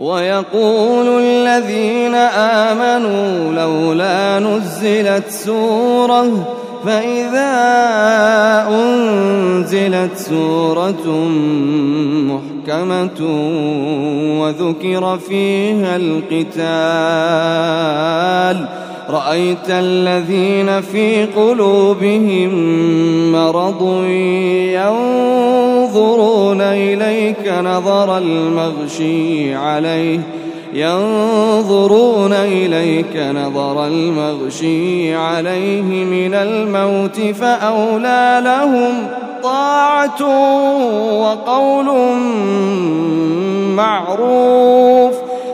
ويقول الذين آمنوا لولا نزلت سورة فإذا أنزلت سورة محكمة وذكر فيها القتال رأيت الذين في قلوبهم مرض ينظرون إليك نظر المغشي عليه ينظرون إليك نظر المغشي عليه من الموت فأولى لهم طاعة وقول معروف.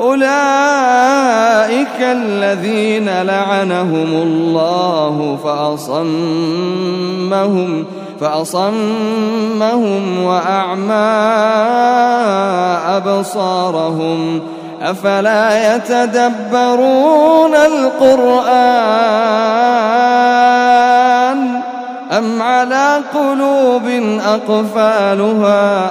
أولئك الذين لعنهم الله فأصمهم فأصمهم وأعمى أبصارهم. أفلا يتدبرون القرآن أم على قلوب أقفالها؟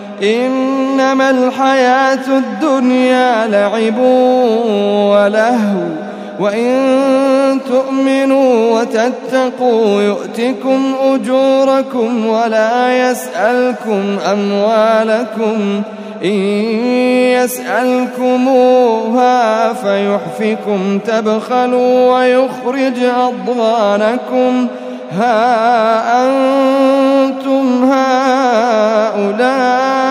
إنما الحياة الدنيا لعب ولهو وإن تؤمنوا وتتقوا يؤتكم أجوركم ولا يسألكم أموالكم إن يسألكموها فيحفكم تبخلوا ويخرج أضغانكم. ها أنتم هؤلاء